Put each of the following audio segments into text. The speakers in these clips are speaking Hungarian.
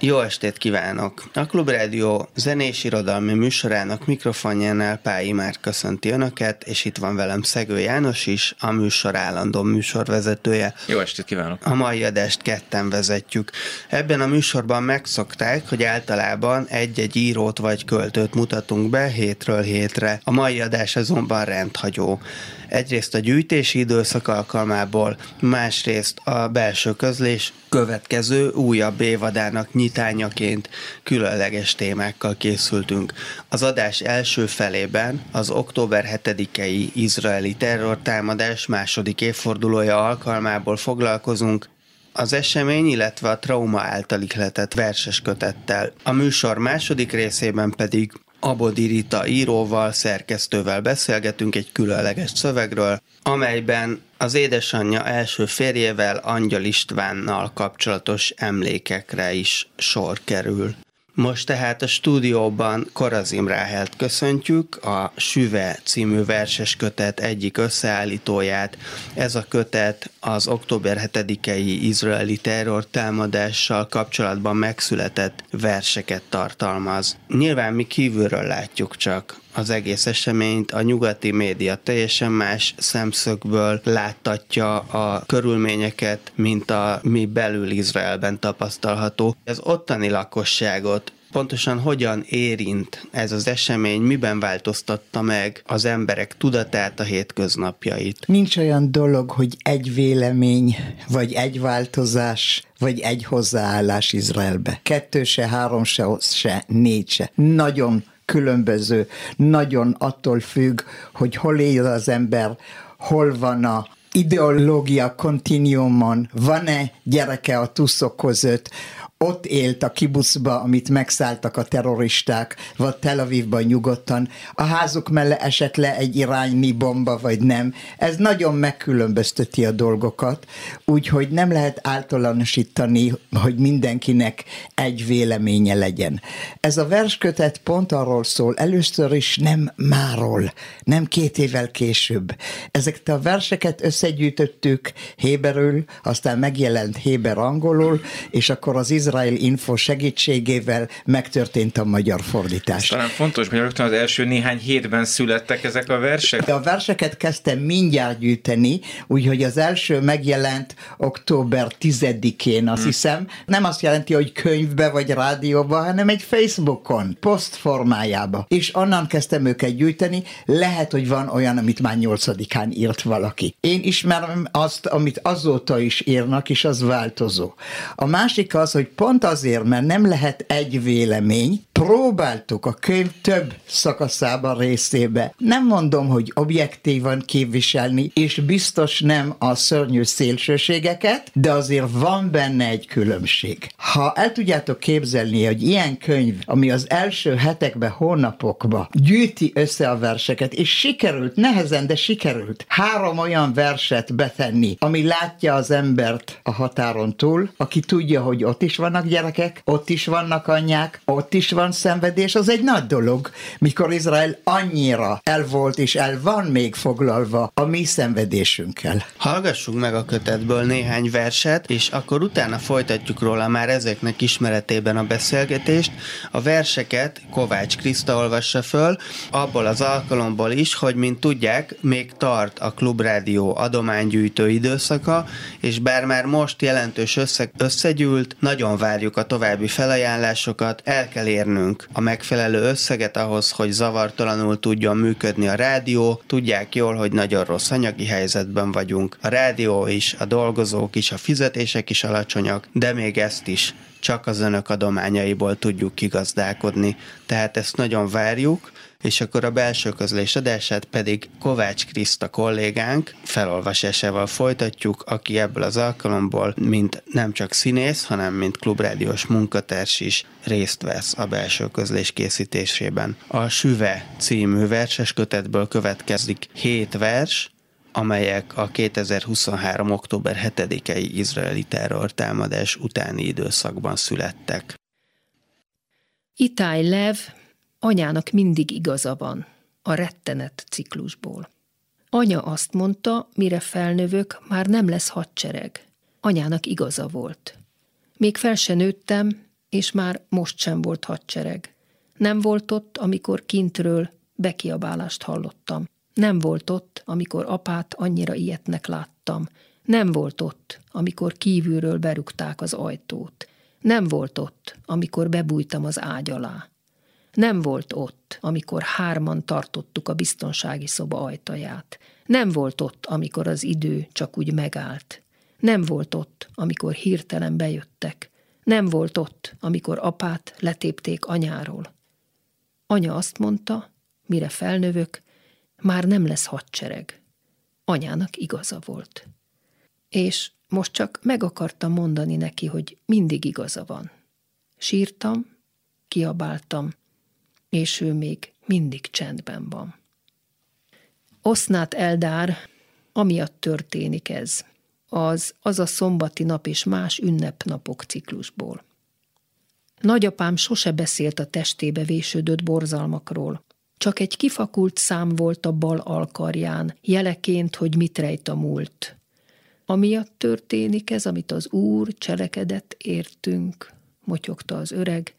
jó estét kívánok! A Klubrádió zenés irodalmi műsorának mikrofonjánál Pályi már köszönti Önöket, és itt van velem Szegő János is, a műsor állandó műsorvezetője. Jó estét kívánok! A mai adást ketten vezetjük. Ebben a műsorban megszokták, hogy általában egy-egy írót vagy költőt mutatunk be hétről hétre. A mai adás azonban rendhagyó egyrészt a gyűjtési időszak alkalmából, másrészt a belső közlés következő újabb évadának nyitányaként különleges témákkal készültünk. Az adás első felében az október 7-i izraeli terrortámadás második évfordulója alkalmából foglalkozunk, az esemény, illetve a trauma által ihletett verses kötettel. A műsor második részében pedig Abodi Rita íróval, szerkesztővel beszélgetünk egy különleges szövegről, amelyben az édesanyja első férjével, Angyal Istvánnal kapcsolatos emlékekre is sor kerül. Most tehát a stúdióban Korazim Ráhelt köszöntjük, a Süve című verses kötet egyik összeállítóját. Ez a kötet az október 7-i izraeli terrortámadással kapcsolatban megszületett verseket tartalmaz. Nyilván mi kívülről látjuk csak az egész eseményt, a nyugati média teljesen más szemszögből láttatja a körülményeket, mint a mi belül Izraelben tapasztalható. Az ottani lakosságot pontosan hogyan érint ez az esemény, miben változtatta meg az emberek tudatát, a hétköznapjait? Nincs olyan dolog, hogy egy vélemény, vagy egy változás, vagy egy hozzáállás Izraelbe. Kettő se, három se, se, négy se. Nagyon különböző, nagyon attól függ, hogy hol él az ember, hol van a ideológia kontinuumon, van-e gyereke a tuszok között, ott élt a kibuszba, amit megszálltak a terroristák, vagy Tel Avivban nyugodtan, a házuk mellé esett le egy irányi bomba, vagy nem. Ez nagyon megkülönbözteti a dolgokat, úgyhogy nem lehet általánosítani, hogy mindenkinek egy véleménye legyen. Ez a verskötet pont arról szól, először is nem máról, nem két évvel később. Ezeket a verseket összegyűjtöttük héberül, aztán megjelent héber angolul, és akkor az izrael Izrael Info segítségével megtörtént a magyar fordítás. talán fontos, hogy rögtön az első néhány hétben születtek ezek a versek? A verseket kezdtem mindjárt gyűjteni, úgyhogy az első megjelent október 10-én, azt hmm. hiszem. Nem azt jelenti, hogy könyvbe vagy rádióba, hanem egy Facebookon, post formájába. És onnan kezdtem őket gyűjteni. Lehet, hogy van olyan, amit már 8-án írt valaki. Én ismerem azt, amit azóta is írnak, és az változó. A másik az, hogy pont azért, mert nem lehet egy vélemény, próbáltuk a könyv több szakaszában részébe. Nem mondom, hogy objektívan képviselni, és biztos nem a szörnyű szélsőségeket, de azért van benne egy különbség. Ha el tudjátok képzelni, hogy ilyen könyv, ami az első hetekben, hónapokban gyűjti össze a verseket, és sikerült, nehezen, de sikerült három olyan verset betenni, ami látja az embert a határon túl, aki tudja, hogy ott is vannak gyerekek, ott is vannak anyák, ott is van szenvedés, az egy nagy dolog, mikor Izrael annyira el volt és el van még foglalva a mi szenvedésünkkel. Hallgassuk meg a kötetből néhány verset, és akkor utána folytatjuk róla már ezeknek ismeretében a beszélgetést. A verseket Kovács Kriszta olvassa föl, abból az alkalomból is, hogy mint tudják, még tart a Klubrádió adománygyűjtő időszaka, és bár már most jelentős össze- összegyűlt, nagyon várjuk a további felajánlásokat, el kell érnünk a megfelelő összeget ahhoz, hogy zavartalanul tudjon működni a rádió. Tudják jól, hogy nagyon rossz anyagi helyzetben vagyunk. A rádió is, a dolgozók is, a fizetések is alacsonyak, de még ezt is csak az önök adományaiból tudjuk kigazdálkodni. Tehát ezt nagyon várjuk, és akkor a belső közlés adását pedig Kovács Kriszta kollégánk felolvasásával folytatjuk, aki ebből az alkalomból, mint nem csak színész, hanem mint klubrádiós munkatárs is részt vesz a belső közlés készítésében. A Süve című verses kötetből következik hét vers, amelyek a 2023. október 7-i izraeli terrortámadás utáni időszakban születtek. Itály Lev Anyának mindig igaza van, a rettenet ciklusból. Anya azt mondta, mire felnövök, már nem lesz hadsereg. Anyának igaza volt. Még fel se nőttem, és már most sem volt hadsereg. Nem volt ott, amikor kintről bekiabálást hallottam. Nem volt ott, amikor apát annyira ilyetnek láttam. Nem volt ott, amikor kívülről berúgták az ajtót. Nem volt ott, amikor bebújtam az ágy alá. Nem volt ott, amikor hárman tartottuk a biztonsági szoba ajtaját. Nem volt ott, amikor az idő csak úgy megállt. Nem volt ott, amikor hirtelen bejöttek. Nem volt ott, amikor apát letépték anyáról. Anya azt mondta, mire felnövök, már nem lesz hadsereg. Anyának igaza volt. És most csak meg akartam mondani neki, hogy mindig igaza van. Sírtam, kiabáltam, és ő még mindig csendben van. Osznát Eldár, amiatt történik ez, az az a szombati nap és más ünnepnapok ciklusból. Nagyapám sose beszélt a testébe vésődött borzalmakról. Csak egy kifakult szám volt a bal alkarján, jeleként, hogy mit rejt a múlt. Amiatt történik ez, amit az Úr cselekedett, értünk, motyogta az öreg,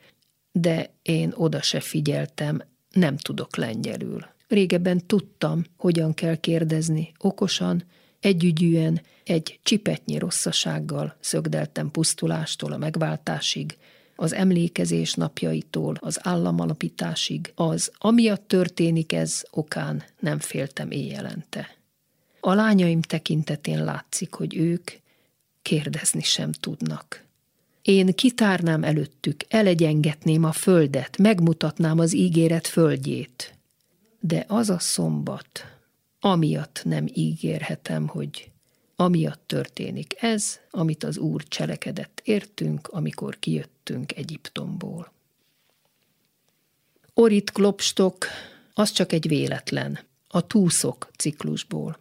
de én oda se figyeltem, nem tudok lengyelül. Régebben tudtam, hogyan kell kérdezni, okosan, együgyűen, egy csipetnyi rosszasággal szögdeltem pusztulástól a megváltásig, az emlékezés napjaitól az államalapításig, az amiatt történik ez okán nem féltem éjjelente. A lányaim tekintetén látszik, hogy ők kérdezni sem tudnak. Én kitárnám előttük, elegyengetném a földet, megmutatnám az ígéret földjét. De az a szombat, amiatt nem ígérhetem, hogy amiatt történik ez, amit az Úr cselekedett értünk, amikor kijöttünk Egyiptomból. Orit Klopstok, az csak egy véletlen, a túszok ciklusból.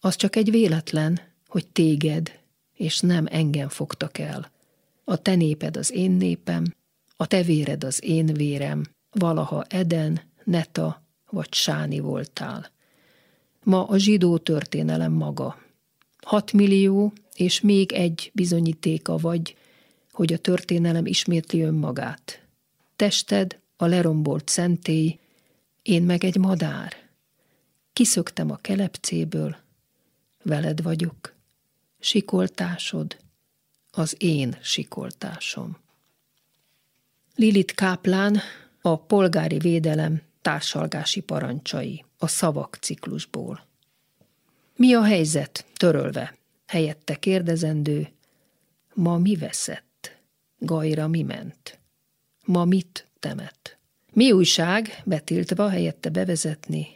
Az csak egy véletlen, hogy téged, és nem engem fogtak el. A te néped az én népem, a te véred az én vérem, valaha Eden, Neta vagy Sáni voltál. Ma a zsidó történelem maga, 6 millió és még egy bizonyítéka vagy, hogy a történelem ismétli önmagát. Tested a lerombolt szentély, én meg egy madár. Kiszöktem a kelepcéből, veled vagyok. Sikoltásod, az én sikoltásom. Lilit Káplán, a polgári védelem társalgási parancsai, a szavak ciklusból. Mi a helyzet? Törölve. Helyette kérdezendő. Ma mi veszett? Gajra mi ment? Ma mit temet? Mi újság? Betiltva helyette bevezetni.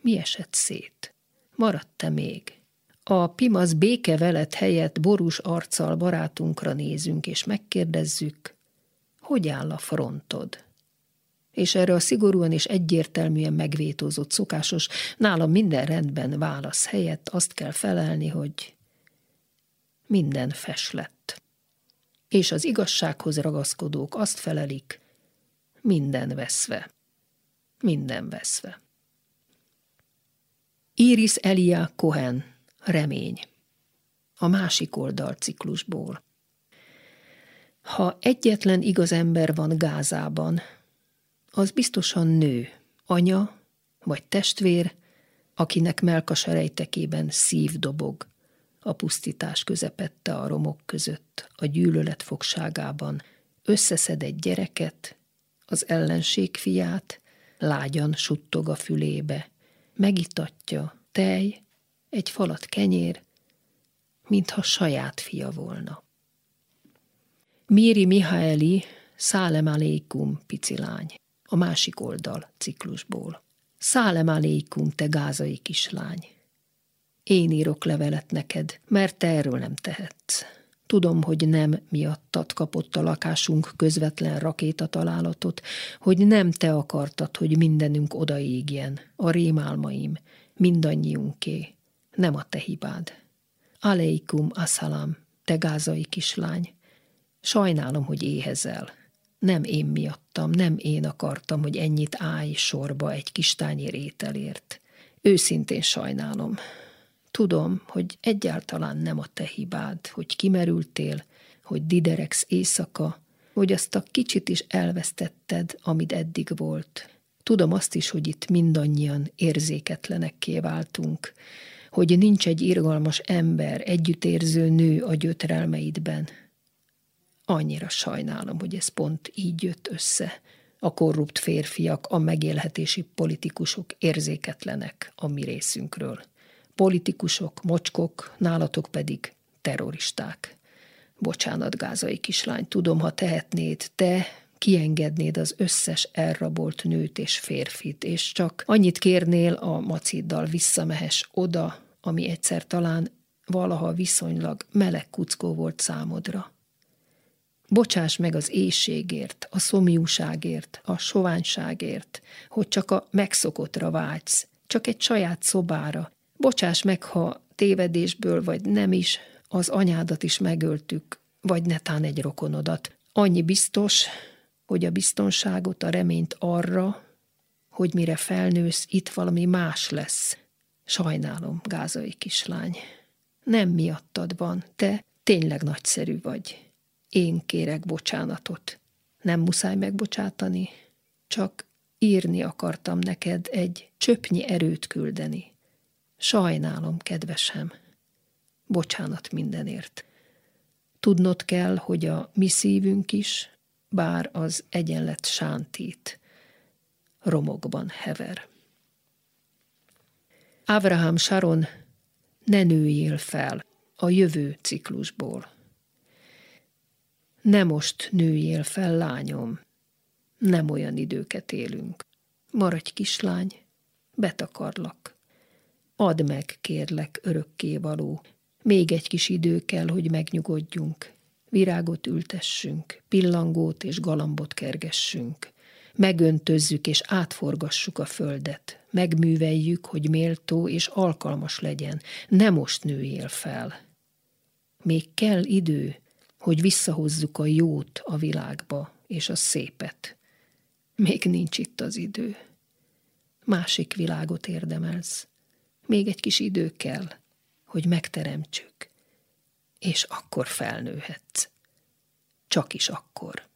Mi esett szét? Maradt-e még? A Pimasz béke velet helyett borús arccal barátunkra nézünk, és megkérdezzük, hogy áll a frontod? és erre a szigorúan és egyértelműen megvétózott szokásos, nálam minden rendben válasz helyett azt kell felelni, hogy minden fes lett. És az igazsághoz ragaszkodók azt felelik, minden veszve. Minden veszve. Iris Elia Cohen, Remény. A másik oldal ciklusból. Ha egyetlen igaz ember van Gázában, az biztosan nő, anya vagy testvér, akinek melkaserejtekében szív dobog, a pusztítás közepette a romok között, a gyűlölet fogságában, összeszed egy gyereket, az ellenség fiát, lágyan suttog a fülébe, megitatja, tej, egy falat kenyér, mintha saját fia volna. Miri Mihaeli, Szálem alékum, picilány a másik oldal ciklusból. Szálem alékum, te gázai kislány. Én írok levelet neked, mert te erről nem tehetsz. Tudom, hogy nem miattad kapott a lakásunk közvetlen rakétatalálatot, hogy nem te akartad, hogy mindenünk odaégjen, a rémálmaim, mindannyiunké, nem a te hibád. Aleikum assalam, te gázai kislány. Sajnálom, hogy éhezel. Nem én miattam, nem én akartam, hogy ennyit állj sorba egy kis tányér ételért. Őszintén sajnálom. Tudom, hogy egyáltalán nem a te hibád, hogy kimerültél, hogy diderex éjszaka, hogy azt a kicsit is elvesztetted, amit eddig volt. Tudom azt is, hogy itt mindannyian érzéketlenekké váltunk, hogy nincs egy irgalmas ember, együttérző nő a gyötrelmeidben. Annyira sajnálom, hogy ez pont így jött össze. A korrupt férfiak, a megélhetési politikusok érzéketlenek a mi részünkről. Politikusok, mocskok, nálatok pedig terroristák. Bocsánat, gázai kislány, tudom, ha tehetnéd, te kiengednéd az összes elrabolt nőt és férfit, és csak annyit kérnél a maciddal visszamehess oda, ami egyszer talán valaha viszonylag meleg kuckó volt számodra. Bocsáss meg az éjségért, a szomjúságért, a soványságért, hogy csak a megszokottra vágysz, csak egy saját szobára. Bocsáss meg, ha tévedésből vagy nem is, az anyádat is megöltük, vagy netán egy rokonodat. Annyi biztos, hogy a biztonságot, a reményt arra, hogy mire felnősz, itt valami más lesz. Sajnálom, gázai kislány. Nem miattad van, te tényleg nagyszerű vagy. Én kérek bocsánatot. Nem muszáj megbocsátani, csak írni akartam neked egy csöpnyi erőt küldeni. Sajnálom, kedvesem. Bocsánat mindenért. Tudnod kell, hogy a mi szívünk is, bár az egyenlet sántít, romokban hever. Abraham Sharon, ne nőjél fel a jövő ciklusból. Ne most nőjél fel, lányom, nem olyan időket élünk. Maradj kislány, betakarlak. Add meg, kérlek, örökkévaló, még egy kis idő kell, hogy megnyugodjunk. Virágot ültessünk, pillangót és galambot kergessünk. Megöntözzük és átforgassuk a földet. Megműveljük, hogy méltó és alkalmas legyen. Ne most nőjél fel. Még kell idő, hogy visszahozzuk a jót a világba és a szépet. Még nincs itt az idő. Másik világot érdemelsz. Még egy kis idő kell – hogy megteremtsük, és akkor felnőhetsz. Csak is akkor.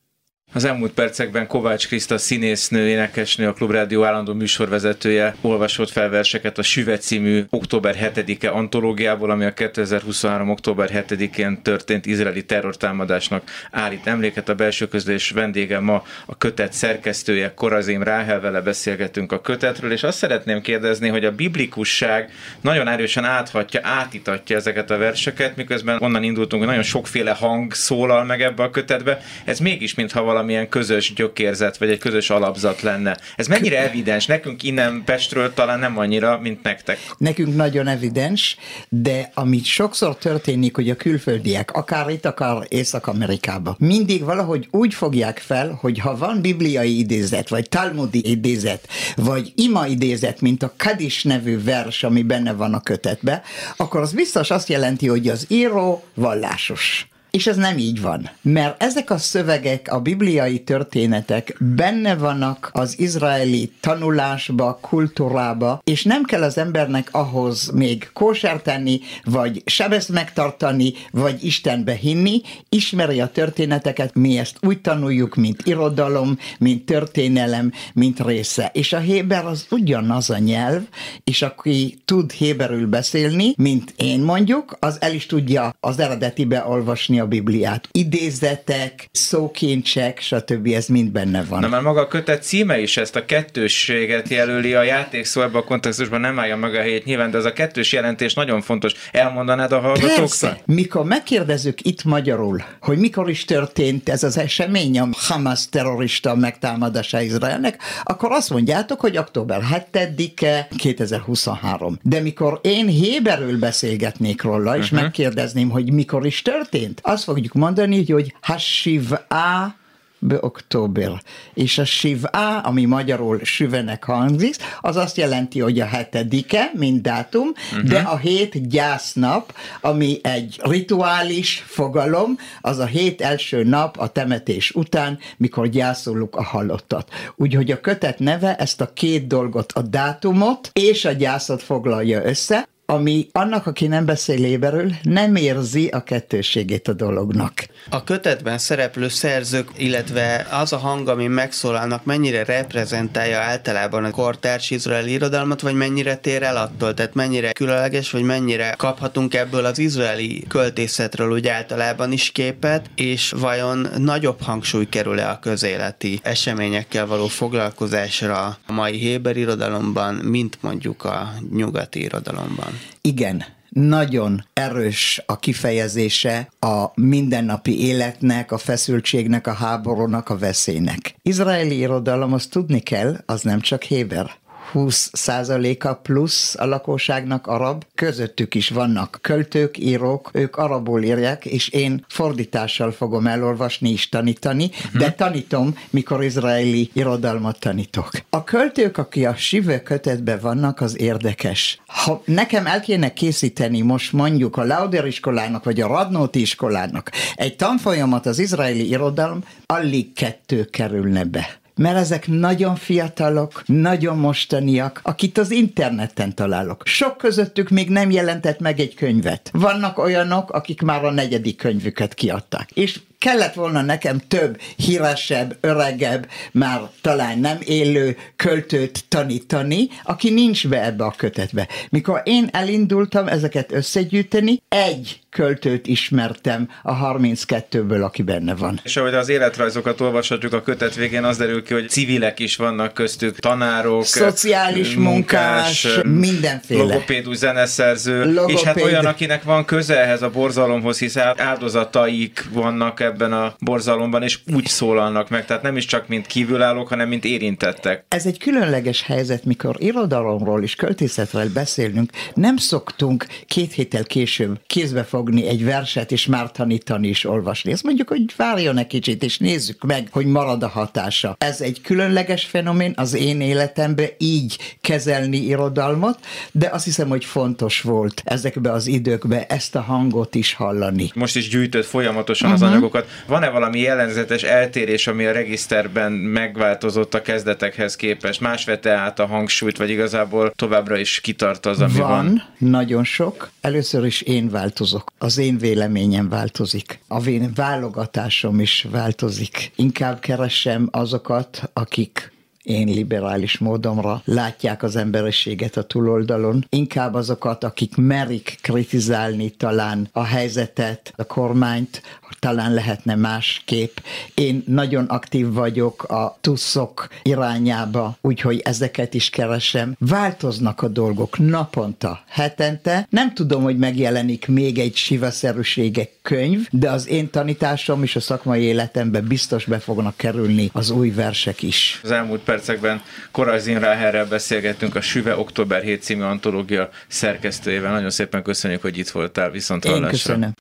Az elmúlt percekben Kovács Kriszta színésznő, énekesnő, a Klubrádió állandó műsorvezetője olvasott fel verseket a Süve című október 7-e antológiából, ami a 2023. október 7-én történt izraeli terrortámadásnak állít emléket. A belső közlés vendége ma a kötet szerkesztője, Korazim Ráhel, vele beszélgetünk a kötetről, és azt szeretném kérdezni, hogy a biblikusság nagyon erősen áthatja, átitatja ezeket a verseket, miközben onnan indultunk, hogy nagyon sokféle hang szólal meg ebbe a kötetbe. Ez mégis, mintha valami valamilyen közös gyökérzet, vagy egy közös alapzat lenne. Ez mennyire evidens? Nekünk innen Pestről talán nem annyira, mint nektek. Nekünk nagyon evidens, de ami sokszor történik, hogy a külföldiek, akár itt, akár Észak-Amerikában, mindig valahogy úgy fogják fel, hogy ha van bibliai idézet, vagy talmudi idézet, vagy ima idézet, mint a Kadis nevű vers, ami benne van a kötetbe, akkor az biztos azt jelenti, hogy az író vallásos. És ez nem így van, mert ezek a szövegek, a bibliai történetek benne vannak az izraeli tanulásba, kultúrába, és nem kell az embernek ahhoz még kóser vagy sebeszt megtartani, vagy Istenbe hinni, ismeri a történeteket, mi ezt úgy tanuljuk, mint irodalom, mint történelem, mint része. És a héber az ugyanaz a nyelv, és aki tud héberül beszélni, mint én mondjuk, az el is tudja az eredetibe olvasni a Bibliát. Idézetek, szókincsek, stb. ez mind benne van. Na, mert maga a kötet címe is ezt a kettősséget jelöli, a játék szó ebben a kontextusban nem állja meg a helyét nyilván, de ez a kettős jelentés nagyon fontos. Elmondanád a hallgatóknak? Persze. Mikor megkérdezzük itt magyarul, hogy mikor is történt ez az esemény, a Hamas terrorista megtámadása Izraelnek, akkor azt mondjátok, hogy október 7-e 2023. De mikor én héberül beszélgetnék róla, és uh-huh. megkérdezném, hogy mikor is történt, azt fogjuk mondani, hogy Hasiva október. És a Shiva, ami magyarul süvenek hangzik, az azt jelenti, hogy a hetedike, mint dátum, uh-huh. de a hét gyásznap, ami egy rituális fogalom, az a hét első nap a temetés után, mikor gyászoljuk a halottat. Úgyhogy a kötet neve ezt a két dolgot, a dátumot és a gyászot foglalja össze, ami annak, aki nem beszél éberül, nem érzi a kettőségét a dolognak. A kötetben szereplő szerzők, illetve az a hang, ami megszólalnak, mennyire reprezentálja általában a kortárs izraeli irodalmat, vagy mennyire tér el attól? Tehát mennyire különleges, vagy mennyire kaphatunk ebből az izraeli költészetről úgy általában is képet, és vajon nagyobb hangsúly kerül-e a közéleti eseményekkel való foglalkozásra a mai Héber irodalomban, mint mondjuk a nyugati irodalomban? Igen, nagyon erős a kifejezése a mindennapi életnek, a feszültségnek, a háborúnak, a veszélynek. Izraeli irodalom, azt tudni kell, az nem csak Héber. 20 százaléka plusz a lakosságnak arab, közöttük is vannak költők, írók, ők arabul írják, és én fordítással fogom elolvasni és tanítani, uh-huh. de tanítom, mikor izraeli irodalmat tanítok. A költők, aki a Sive kötetben vannak, az érdekes. Ha nekem el kéne készíteni most mondjuk a Lauder iskolának, vagy a Radnóti iskolának egy tanfolyamat az izraeli irodalom, alig kettő kerülne be mert ezek nagyon fiatalok, nagyon mostaniak, akit az interneten találok. Sok közöttük még nem jelentett meg egy könyvet. Vannak olyanok, akik már a negyedik könyvüket kiadták. És kellett volna nekem több híresebb, öregebb, már talán nem élő költőt tanítani, aki nincs be ebbe a kötetbe. Mikor én elindultam ezeket összegyűjteni, egy költőt ismertem a 32-ből, aki benne van. És ahogy az életrajzokat olvashatjuk a kötet végén, az derül ki, hogy civilek is vannak köztük, tanárok, szociális munkás, munkás mindenféle. Logopédus, zeneszerző, Logopéd. és hát olyan, akinek van köze ehhez a borzalomhoz, hiszen áldozataik vannak ebben a borzalomban, és úgy szólalnak meg, tehát nem is csak mint kívülállók, hanem mint érintettek. Ez egy különleges helyzet, mikor irodalomról és költészetről beszélünk, nem szoktunk két héttel később kézbe fogni egy verset, és már tanítani és olvasni. Ezt mondjuk, hogy várjon egy kicsit, és nézzük meg, hogy marad a hatása. Ez egy különleges fenomén az én életemben így kezelni irodalmat, de azt hiszem, hogy fontos volt ezekbe az időkbe ezt a hangot is hallani. Most is gyűjtött folyamatosan uh-huh. az mhm. anyagokat. Van-e valami jellegzetes eltérés, ami a regiszterben megváltozott a kezdetekhez képest? Más vette át a hangsúlyt, vagy igazából továbbra is kitart az, ami van? Van, nagyon sok. Először is én változok. Az én véleményem változik. A én válogatásom is változik. Inkább keresem azokat, akik én liberális módomra látják az emberiséget a túloldalon, inkább azokat, akik merik kritizálni talán a helyzetet, a kormányt, talán lehetne másképp. Én nagyon aktív vagyok a tuszok irányába, úgyhogy ezeket is keresem. Változnak a dolgok naponta, hetente. Nem tudom, hogy megjelenik még egy sivaszerűségek könyv, de az én tanításom és a szakmai életemben biztos be fognak kerülni az új versek is. Az elmúlt percekben Korazin Ráherrel beszélgettünk a Süve Október 7 című antológia szerkesztőjével. Nagyon szépen köszönjük, hogy itt voltál, viszont Én köszönöm.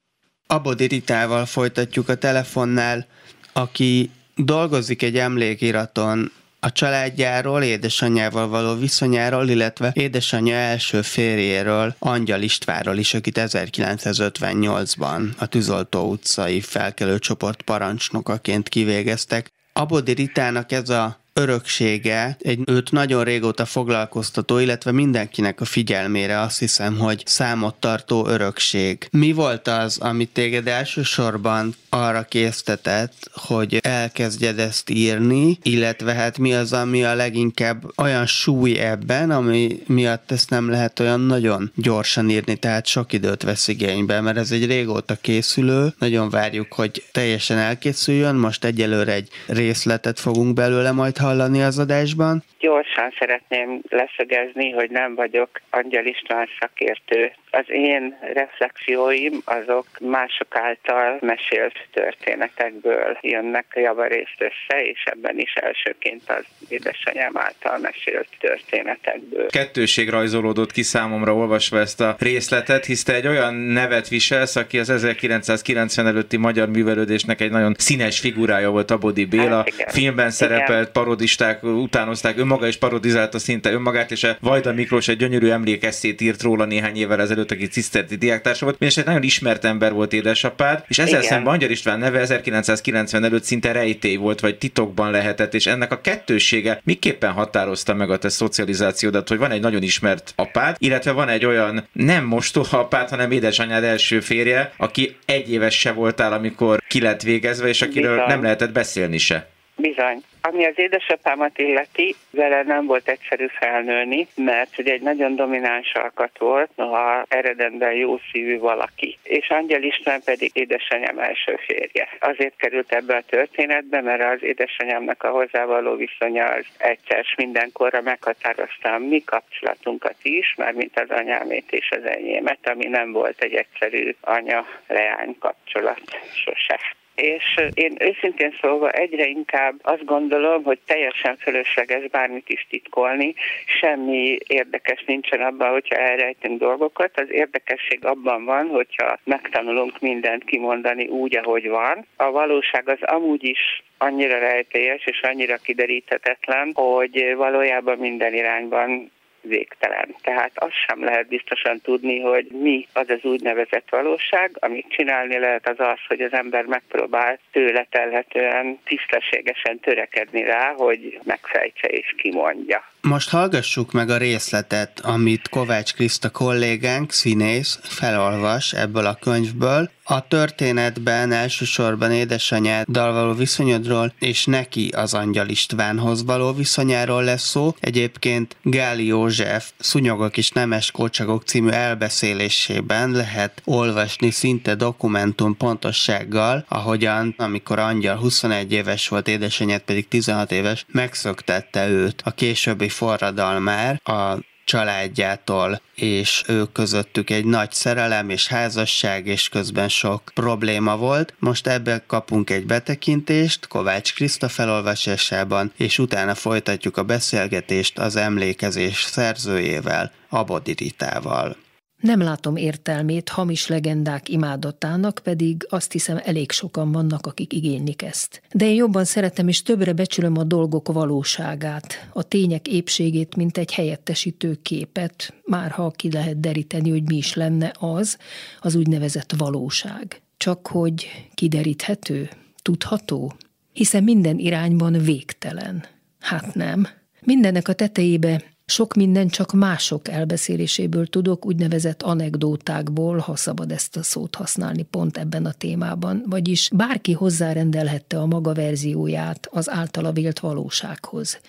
Abodi Ritával folytatjuk a telefonnál, aki dolgozik egy emlékiraton a családjáról, édesanyjával való viszonyáról, illetve édesanyja első férjéről, Angyal Istvánról is, akit 1958-ban a Tűzoltó utcai felkelő csoport parancsnokaként kivégeztek. Abodi Ritának ez a öröksége, egy őt nagyon régóta foglalkoztató, illetve mindenkinek a figyelmére azt hiszem, hogy számot tartó örökség. Mi volt az, amit téged elsősorban arra késztetett, hogy elkezdjed ezt írni, illetve hát mi az, ami a leginkább olyan súly ebben, ami miatt ezt nem lehet olyan nagyon gyorsan írni, tehát sok időt vesz igénybe, mert ez egy régóta készülő, nagyon várjuk, hogy teljesen elkészüljön, most egyelőre egy részletet fogunk belőle majd hallani az adásban. Gyorsan szeretném leszögezni, hogy nem vagyok Angyal István szakértő Az én reflexióim azok mások által mesélt történetekből jönnek javarészt össze, és ebben is elsőként az édesanyám által mesélt történetekből. Kettőség rajzolódott ki számomra olvasva ezt a részletet, hisz te egy olyan nevet viselsz, aki az 1990 előtti magyar művelődésnek egy nagyon színes figurája volt Abodi Béla. Hát, igen. Filmben szerepelt, igen. Parodisták utánozták, önmaga is parodizálta szinte önmagát, és a Vajda Miklós egy gyönyörű emlékesszét írt róla néhány évvel ezelőtt, aki ciszterti diáktársa volt, és egy nagyon ismert ember volt édesapád, és ezzel Igen. szemben Angyar István neve 1990 előtt szinte rejtély volt, vagy titokban lehetett, és ennek a kettősége miképpen határozta meg a te szocializációdat, hogy van egy nagyon ismert apád, illetve van egy olyan nem mostoha apád, hanem édesanyád első férje, aki egy éves se voltál, amikor ki lett végezve, és akiről Bizony. nem lehetett beszélni se. Bizony. Ami az édesapámat illeti, vele nem volt egyszerű felnőni, mert ugye egy nagyon domináns alkat volt, noha eredetben jó szívű valaki. És Angyal István pedig édesanyám első férje. Azért került ebbe a történetbe, mert az édesanyámnak a hozzávaló viszonya az egyszer mindenkorra meghatározta a mi kapcsolatunkat is, már mint az anyámét és az enyémet, ami nem volt egy egyszerű anya-leány kapcsolat sose és én őszintén szólva egyre inkább azt gondolom, hogy teljesen fölösleges bármit is titkolni, semmi érdekes nincsen abban, hogyha elrejtünk dolgokat, az érdekesség abban van, hogyha megtanulunk mindent kimondani úgy, ahogy van. A valóság az amúgy is annyira rejtélyes és annyira kideríthetetlen, hogy valójában minden irányban végtelen. Tehát azt sem lehet biztosan tudni, hogy mi az az úgynevezett valóság. Amit csinálni lehet az az, hogy az ember megpróbál tőle telhetően tisztességesen törekedni rá, hogy megfejtse és kimondja. Most hallgassuk meg a részletet, amit Kovács Kriszta kollégánk, színész felolvas ebből a könyvből. A történetben elsősorban édesanyáddal való viszonyodról és neki az Angyal Istvánhoz való viszonyáról lesz szó. Egyébként Gáli József Szúnyogok és Nemes Kocsagok című elbeszélésében lehet olvasni szinte dokumentum pontossággal, ahogyan amikor Angyal 21 éves volt, édesanyád pedig 16 éves, megszöktette őt a későbbi forradalmár, a családjától, és ő közöttük egy nagy szerelem és házasság, és közben sok probléma volt. Most ebben kapunk egy betekintést Kovács Kriszta felolvasásában, és utána folytatjuk a beszélgetést az emlékezés szerzőjével, Abodi Ritával. Nem látom értelmét hamis legendák imádatának, pedig azt hiszem elég sokan vannak, akik igénylik ezt. De én jobban szeretem és többre becsülöm a dolgok valóságát, a tények épségét, mint egy helyettesítő képet, már ha ki lehet deríteni, hogy mi is lenne az, az úgynevezett valóság. Csak hogy kideríthető, tudható, hiszen minden irányban végtelen. Hát nem. Mindennek a tetejébe sok minden csak mások elbeszéléséből tudok, úgynevezett anekdótákból, ha szabad ezt a szót használni pont ebben a témában, vagyis bárki hozzárendelhette a maga verzióját az általa vélt valósághoz.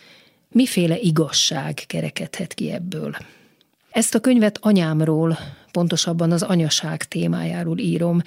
Miféle igazság kerekedhet ki ebből? Ezt a könyvet anyámról, pontosabban az anyaság témájáról írom,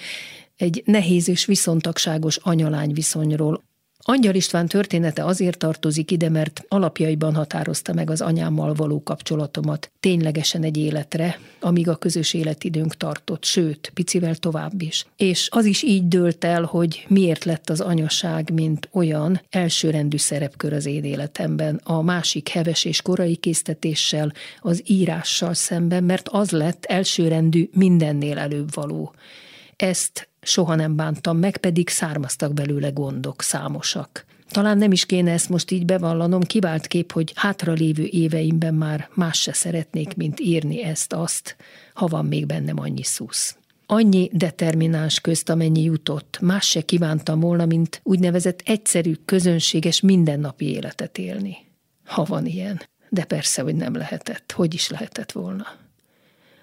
egy nehéz és viszontagságos anyalány viszonyról, Angyal István története azért tartozik ide, mert alapjaiban határozta meg az anyámmal való kapcsolatomat ténylegesen egy életre, amíg a közös életidőnk tartott, sőt, picivel tovább is. És az is így dőlt el, hogy miért lett az anyaság, mint olyan elsőrendű szerepkör az én életemben, a másik heves és korai késztetéssel, az írással szemben, mert az lett elsőrendű mindennél előbb való. Ezt soha nem bántam meg, pedig származtak belőle gondok, számosak. Talán nem is kéne ezt most így bevallanom, kivált kép, hogy hátralévő éveimben már más se szeretnék, mint írni ezt-azt, ha van még bennem annyi szusz. Annyi determináns közt, amennyi jutott, más se kívántam volna, mint úgynevezett egyszerű, közönséges, mindennapi életet élni. Ha van ilyen. De persze, hogy nem lehetett. Hogy is lehetett volna?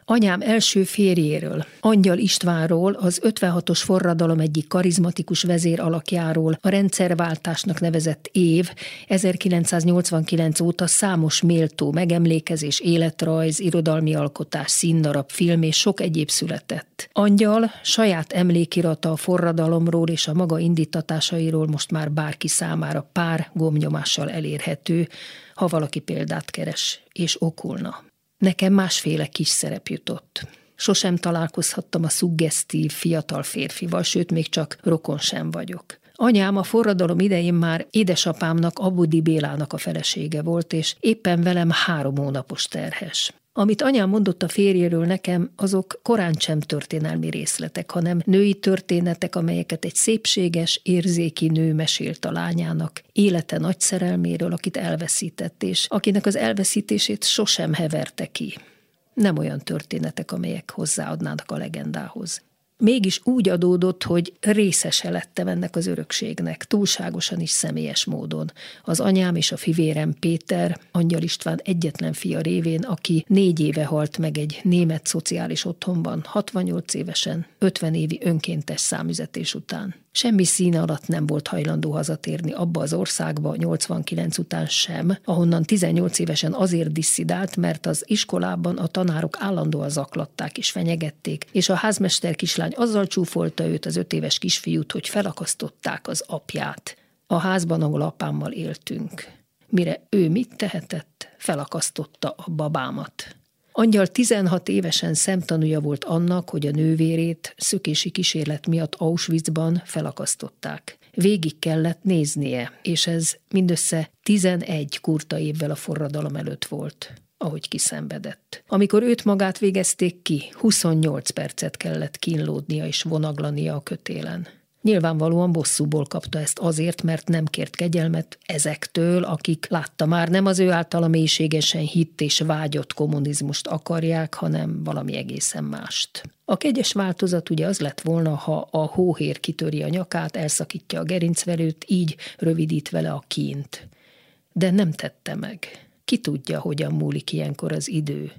Anyám első férjéről, Angyal Istvánról, az 56-os forradalom egyik karizmatikus vezér alakjáról, a rendszerváltásnak nevezett év 1989 óta számos méltó megemlékezés, életrajz, irodalmi alkotás, színdarab, film és sok egyéb született. Angyal saját emlékirata a forradalomról és a maga indítatásairól most már bárki számára pár gomnyomással elérhető, ha valaki példát keres és okulna. Nekem másféle kis szerep jutott. Sosem találkozhattam a szuggesztív fiatal férfival, sőt, még csak rokon sem vagyok. Anyám a forradalom idején már édesapámnak, Abudi Bélának a felesége volt, és éppen velem három hónapos terhes. Amit anyám mondott a férjéről nekem, azok korán sem történelmi részletek, hanem női történetek, amelyeket egy szépséges, érzéki nő mesélt a lányának, élete nagy szerelméről, akit elveszített, és akinek az elveszítését sosem heverte ki. Nem olyan történetek, amelyek hozzáadnának a legendához mégis úgy adódott, hogy részese lettem ennek az örökségnek, túlságosan is személyes módon. Az anyám és a fivérem Péter, Angyal István egyetlen fia révén, aki négy éve halt meg egy német szociális otthonban, 68 évesen, 50 évi önkéntes számüzetés után. Semmi színe alatt nem volt hajlandó hazatérni abba az országba 89 után sem, ahonnan 18 évesen azért disszidált, mert az iskolában a tanárok állandóan zaklatták és fenyegették, és a házmester kislány azzal csúfolta őt az öt éves kisfiút, hogy felakasztották az apját. A házban, ahol apámmal éltünk. Mire ő mit tehetett? Felakasztotta a babámat. Angyal 16 évesen szemtanúja volt annak, hogy a nővérét szökési kísérlet miatt Auschwitzban felakasztották. Végig kellett néznie, és ez mindössze 11 kurta évvel a forradalom előtt volt ahogy kiszenvedett. Amikor őt magát végezték ki, 28 percet kellett kínlódnia és vonaglania a kötélen. Nyilvánvalóan bosszúból kapta ezt azért, mert nem kért kegyelmet ezektől, akik látta már nem az ő általa mélységesen hitt és vágyott kommunizmust akarják, hanem valami egészen mást. A kegyes változat ugye az lett volna, ha a hóhér kitöri a nyakát, elszakítja a gerincvelőt, így rövidít vele a kint. De nem tette meg. Ki tudja, hogyan múlik ilyenkor az idő.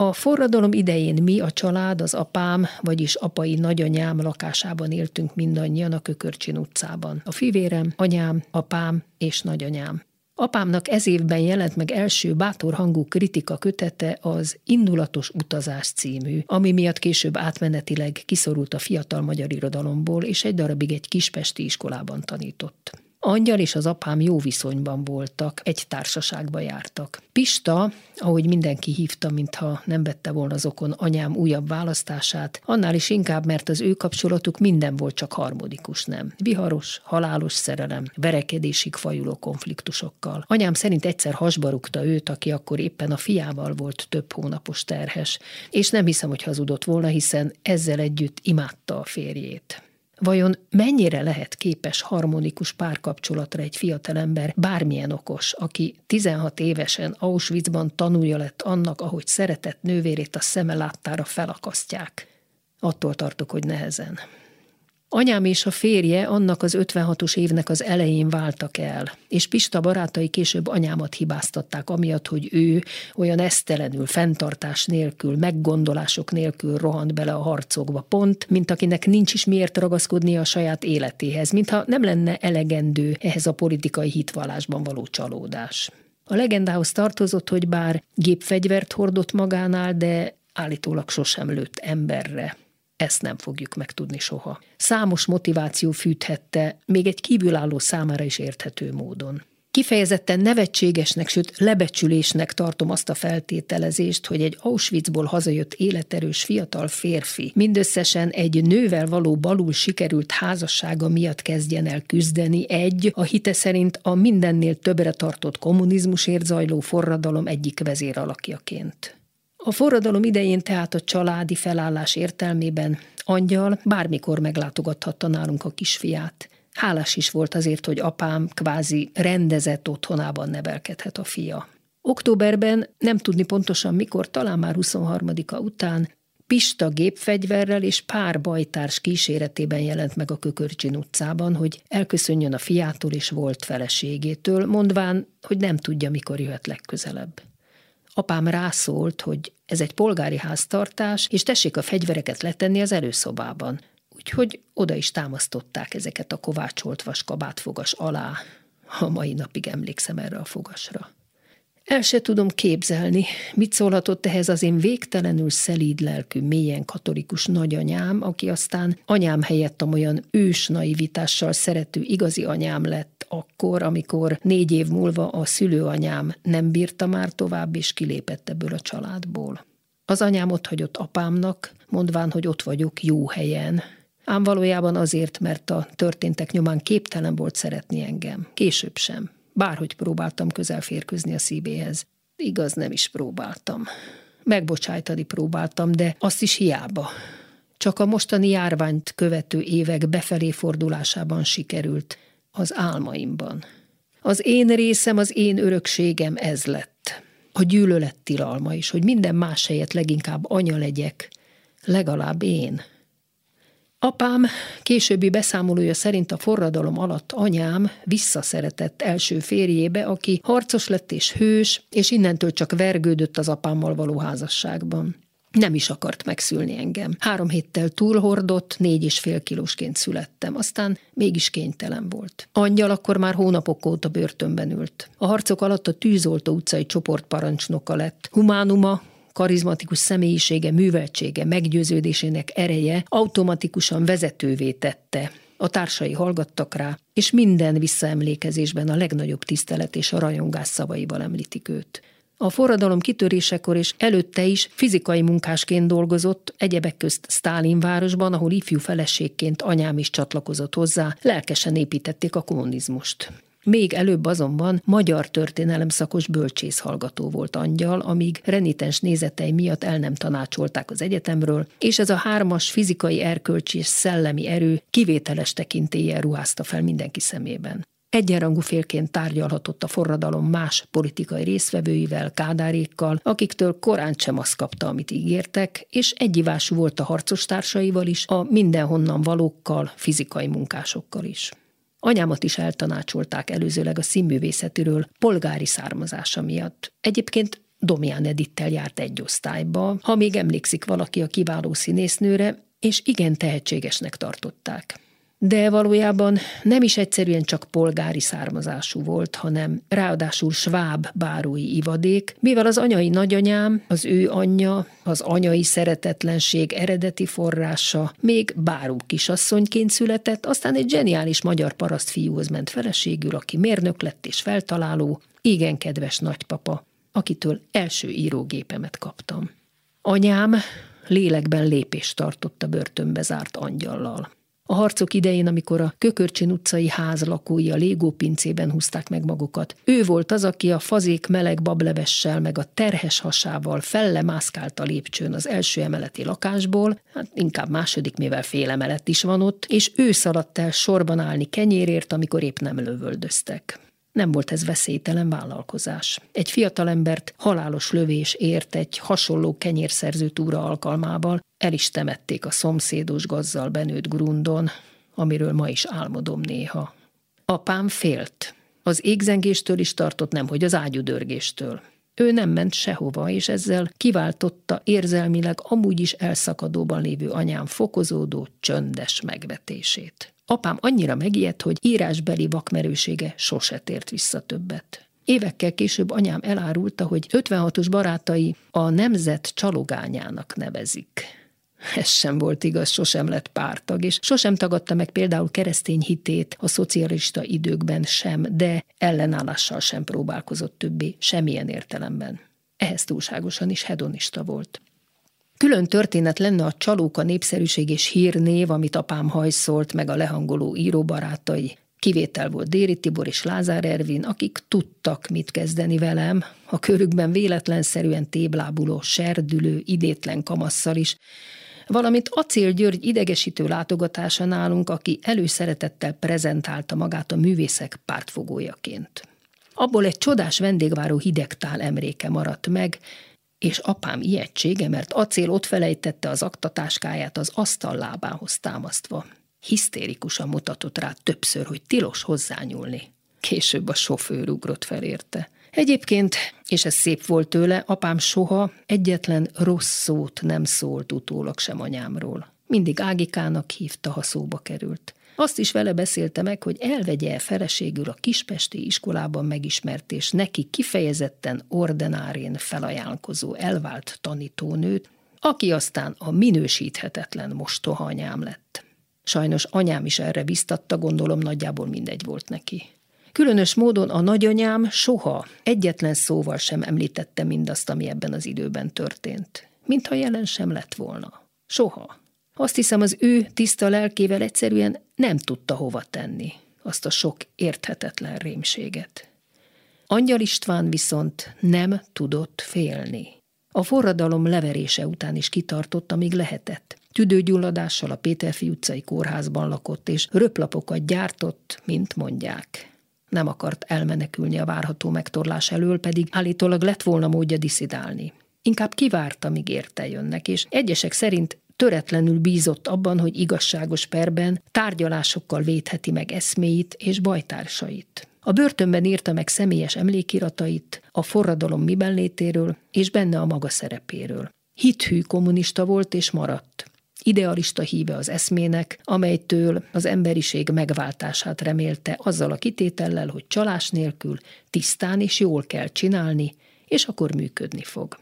A forradalom idején mi, a család, az apám, vagyis apai nagyanyám lakásában éltünk mindannyian a Kökörcsin utcában. A fivérem, anyám, apám és nagyanyám. Apámnak ez évben jelent meg első bátor hangú kritika kötete az Indulatos utazás című, ami miatt később átmenetileg kiszorult a fiatal magyar irodalomból, és egy darabig egy kispesti iskolában tanított. Angyal és az apám jó viszonyban voltak, egy társaságba jártak. Pista, ahogy mindenki hívta, mintha nem vette volna az okon anyám újabb választását, annál is inkább, mert az ő kapcsolatuk minden volt csak harmonikus, nem. Viharos, halálos szerelem, verekedésig fajuló konfliktusokkal. Anyám szerint egyszer hasba rúgta őt, aki akkor éppen a fiával volt több hónapos terhes, és nem hiszem, hogy hazudott volna, hiszen ezzel együtt imádta a férjét. Vajon mennyire lehet képes harmonikus párkapcsolatra egy fiatalember, bármilyen okos, aki 16 évesen Auschwitzban tanulja lett annak, ahogy szeretett nővérét a szeme láttára felakasztják? Attól tartok, hogy nehezen. Anyám és a férje annak az 56-os évnek az elején váltak el, és Pista barátai később anyámat hibáztatták, amiatt, hogy ő olyan esztelenül, fenntartás nélkül, meggondolások nélkül rohant bele a harcokba, pont, mint akinek nincs is miért ragaszkodnia a saját életéhez, mintha nem lenne elegendő ehhez a politikai hitvallásban való csalódás. A legendához tartozott, hogy bár gépfegyvert hordott magánál, de állítólag sosem lőtt emberre. Ezt nem fogjuk megtudni soha. Számos motiváció fűthette, még egy kívülálló számára is érthető módon. Kifejezetten nevetségesnek, sőt lebecsülésnek tartom azt a feltételezést, hogy egy Auschwitzból hazajött életerős fiatal férfi mindösszesen egy nővel való balul sikerült házassága miatt kezdjen el küzdeni egy, a hite szerint a mindennél többre tartott kommunizmusért zajló forradalom egyik vezéralakjaként. A forradalom idején tehát a családi felállás értelmében angyal bármikor meglátogathatta nálunk a kisfiát. Hálás is volt azért, hogy apám kvázi rendezett otthonában nevelkedhet a fia. Októberben, nem tudni pontosan mikor, talán már 23-a után, Pista gépfegyverrel és pár bajtárs kíséretében jelent meg a Kökörcsin utcában, hogy elköszönjön a fiától és volt feleségétől, mondván, hogy nem tudja, mikor jöhet legközelebb. Apám rászólt, hogy ez egy polgári háztartás, és tessék a fegyvereket letenni az előszobában. Úgyhogy oda is támasztották ezeket a kovácsolt vaskabátfogas alá. A mai napig emlékszem erre a fogasra. El se tudom képzelni, mit szólhatott ehhez az én végtelenül szelíd lelkű, mélyen katolikus nagyanyám, aki aztán anyám helyett olyan ős naivitással szerető igazi anyám lett akkor, amikor négy év múlva a szülőanyám nem bírta már tovább, és kilépett ebből a családból. Az anyám ott hagyott apámnak, mondván, hogy ott vagyok jó helyen. Ám valójában azért, mert a történtek nyomán képtelen volt szeretni engem. Később sem. Bárhogy próbáltam közel férkőzni a szívéhez. Igaz, nem is próbáltam. Megbocsájtani próbáltam, de azt is hiába. Csak a mostani járványt követő évek befelé fordulásában sikerült, az álmaimban. Az én részem, az én örökségem ez lett. A gyűlölet tilalma is, hogy minden más helyet leginkább anya legyek, legalább én. Apám későbbi beszámolója szerint a forradalom alatt anyám visszaszeretett első férjébe, aki harcos lett és hős, és innentől csak vergődött az apámmal való házasságban. Nem is akart megszülni engem. Három héttel túlhordott, négy és fél kilósként születtem, aztán mégis kénytelen volt. Angyal akkor már hónapok óta börtönben ült. A harcok alatt a tűzoltó utcai csoport parancsnoka lett. Humánuma, karizmatikus személyisége, műveltsége, meggyőződésének ereje automatikusan vezetővé tette. A társai hallgattak rá, és minden visszaemlékezésben a legnagyobb tisztelet és a rajongás szavaival említik őt. A forradalom kitörésekor és előtte is fizikai munkásként dolgozott, egyebek közt Stálin városban, ahol ifjú feleségként anyám is csatlakozott hozzá, lelkesen építették a kommunizmust. Még előbb azonban magyar történelem szakos bölcsész hallgató volt angyal, amíg renitens nézetei miatt el nem tanácsolták az egyetemről, és ez a hármas fizikai erkölcsi és szellemi erő kivételes tekintélye ruházta fel mindenki szemében. Egyenrangú félként tárgyalhatott a forradalom más politikai részvevőivel, kádárékkal, akiktől korán sem azt kapta, amit ígértek, és egyivású volt a harcos társaival is, a mindenhonnan valókkal, fizikai munkásokkal is. Anyámat is eltanácsolták előzőleg a színművészetről polgári származása miatt. Egyébként Domján Edittel járt egy osztályba, ha még emlékszik valaki a kiváló színésznőre, és igen tehetségesnek tartották de valójában nem is egyszerűen csak polgári származású volt, hanem ráadásul sváb bárói ivadék, mivel az anyai nagyanyám, az ő anyja, az anyai szeretetlenség eredeti forrása még báró kisasszonyként született, aztán egy zseniális magyar paraszt fiúhoz ment feleségül, aki mérnök lett és feltaláló, igen kedves nagypapa, akitől első írógépemet kaptam. Anyám lélekben lépést tartott a börtönbe zárt angyallal. A harcok idején, amikor a Kökörcsin utcai ház lakói a légópincében húzták meg magukat, ő volt az, aki a fazék meleg bablevessel meg a terhes hasával fellemászkált a lépcsőn az első emeleti lakásból, hát inkább második, mivel fél emelet is van ott, és ő szaladt el sorban állni kenyérért, amikor épp nem lövöldöztek. Nem volt ez veszélytelen vállalkozás. Egy fiatalembert halálos lövés ért egy hasonló kenyérszerző túra alkalmával, el is temették a szomszédos gazzal benőtt grundon, amiről ma is álmodom néha. Apám félt. Az égzengéstől is tartott, nemhogy az ágyudörgéstől. Ő nem ment sehova, és ezzel kiváltotta érzelmileg amúgy is elszakadóban lévő anyám fokozódó, csöndes megvetését. Apám annyira megijedt, hogy írásbeli vakmerősége sose tért vissza többet. Évekkel később anyám elárulta, hogy 56-os barátai a nemzet csalogányának nevezik. Ez sem volt igaz, sosem lett pártag, és sosem tagadta meg például keresztény hitét a szocialista időkben sem, de ellenállással sem próbálkozott többé, semmilyen értelemben. Ehhez túlságosan is hedonista volt. Külön történet lenne a csalóka népszerűség és hírnév, amit apám hajszolt, meg a lehangoló íróbarátai. Kivétel volt Déri Tibor és Lázár Ervin, akik tudtak mit kezdeni velem, a körükben véletlenszerűen téblábuló, serdülő, idétlen kamasszal is, valamint Acél György idegesítő látogatása nálunk, aki előszeretettel prezentálta magát a művészek pártfogójaként. Abból egy csodás vendégváró hidegtál emléke maradt meg, és apám ijegysége, mert acél ott felejtette az aktatáskáját az asztal lábához támasztva. Hisztérikusan mutatott rá többször, hogy tilos hozzányúlni. Később a sofőr ugrott fel érte. Egyébként, és ez szép volt tőle, apám soha egyetlen rossz szót nem szólt utólag sem anyámról. Mindig Ágikának hívta, ha szóba került. Azt is vele beszélte meg, hogy elvegye el feleségül a kispesti iskolában megismert és neki kifejezetten ordenárén felajánlkozó elvált tanítónőt, aki aztán a minősíthetetlen mostoha anyám lett. Sajnos anyám is erre biztatta, gondolom nagyjából mindegy volt neki. Különös módon a nagyanyám soha egyetlen szóval sem említette mindazt, ami ebben az időben történt. mintha jelen sem lett volna. Soha. Azt hiszem, az ő tiszta lelkével egyszerűen nem tudta hova tenni azt a sok érthetetlen rémséget. Angyal István viszont nem tudott félni. A forradalom leverése után is kitartott, amíg lehetett. Tüdőgyulladással a Péterfi utcai kórházban lakott, és röplapokat gyártott, mint mondják. Nem akart elmenekülni a várható megtorlás elől, pedig állítólag lett volna módja diszidálni. Inkább kivárta, míg érte jönnek, és egyesek szerint töretlenül bízott abban, hogy igazságos perben tárgyalásokkal védheti meg eszméit és bajtársait. A börtönben írta meg személyes emlékiratait a forradalom miben létéről és benne a maga szerepéről. Hithű kommunista volt és maradt. Idealista híve az eszmének, amelytől az emberiség megváltását remélte azzal a kitétellel, hogy csalás nélkül tisztán és jól kell csinálni, és akkor működni fog.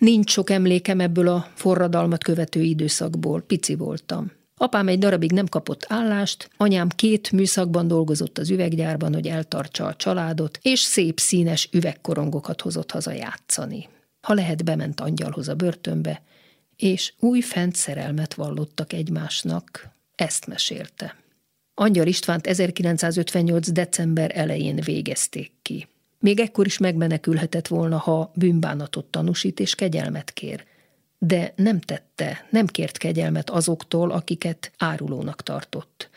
Nincs sok emlékem ebből a forradalmat követő időszakból, pici voltam. Apám egy darabig nem kapott állást, anyám két műszakban dolgozott az üveggyárban, hogy eltartsa a családot, és szép színes üvegkorongokat hozott haza játszani. Ha lehet, bement angyalhoz a börtönbe, és új fent szerelmet vallottak egymásnak, ezt mesélte. Angyal Istvánt 1958. december elején végezték ki. Még ekkor is megmenekülhetett volna, ha bűnbánatot tanúsít és kegyelmet kér. De nem tette, nem kért kegyelmet azoktól, akiket árulónak tartott.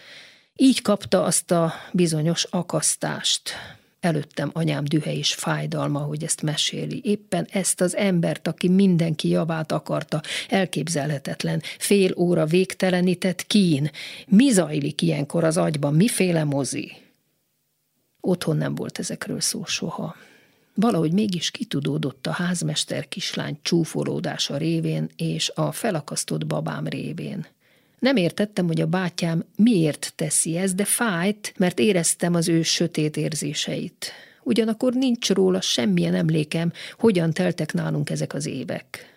Így kapta azt a bizonyos akasztást, előttem anyám dühe és fájdalma, hogy ezt meséli. Éppen ezt az embert, aki mindenki javát akarta, elképzelhetetlen, fél óra végtelenített kín. Mi zajlik ilyenkor az agyban, miféle mozi? Otthon nem volt ezekről szó soha. Valahogy mégis kitudódott a házmester kislány csúfolódása révén és a felakasztott babám révén. Nem értettem, hogy a bátyám miért teszi ezt, de fájt, mert éreztem az ő sötét érzéseit. Ugyanakkor nincs róla semmilyen emlékem, hogyan teltek nálunk ezek az évek.